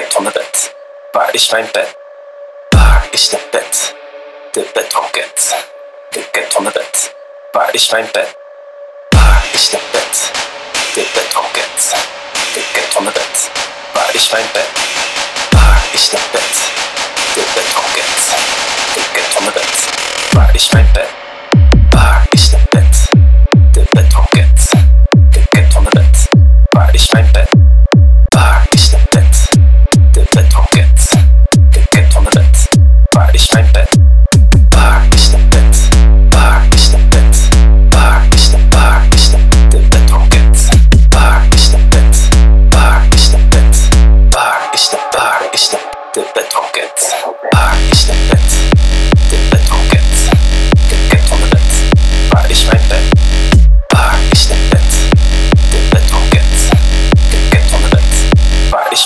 betonget. Ligger tommelbett. Var ich mein Bett? War ich det Bett? Det betonget. Ligger tommelbett. War ich mein Bett? War ich det Bett? Det betonget. Ligger tommelbett. War ich mein Bett? War ich det Bett? Det betonget. Ligger tommelbett. War ich mein Bett? War ich det Bett? Det betonget. Ligger tommelbett. War ich mein Bett?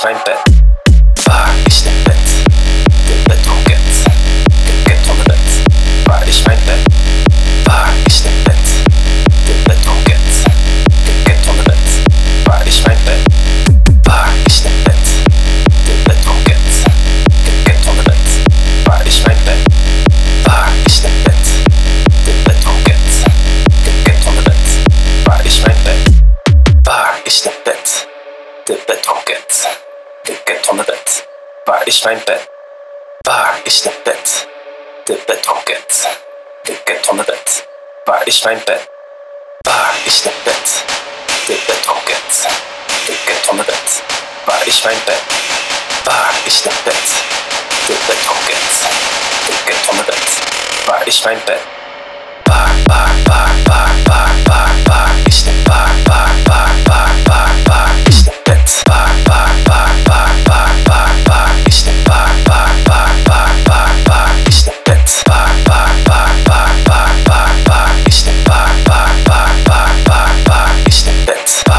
War ich Ligger tommelbett. War ich mein Bett? War ich det Bett? Det betonget. Ligger tommelbett. War ich mein Bett? War ich det Bett? Det betonget. Ligger tommelbett. War ich mein Bett? War ich det Bett? Det betonget. Ligger tommelbett. War ich mein Bett? War, war, war, war, war, war, war ich det? War, war, war, war, Bits.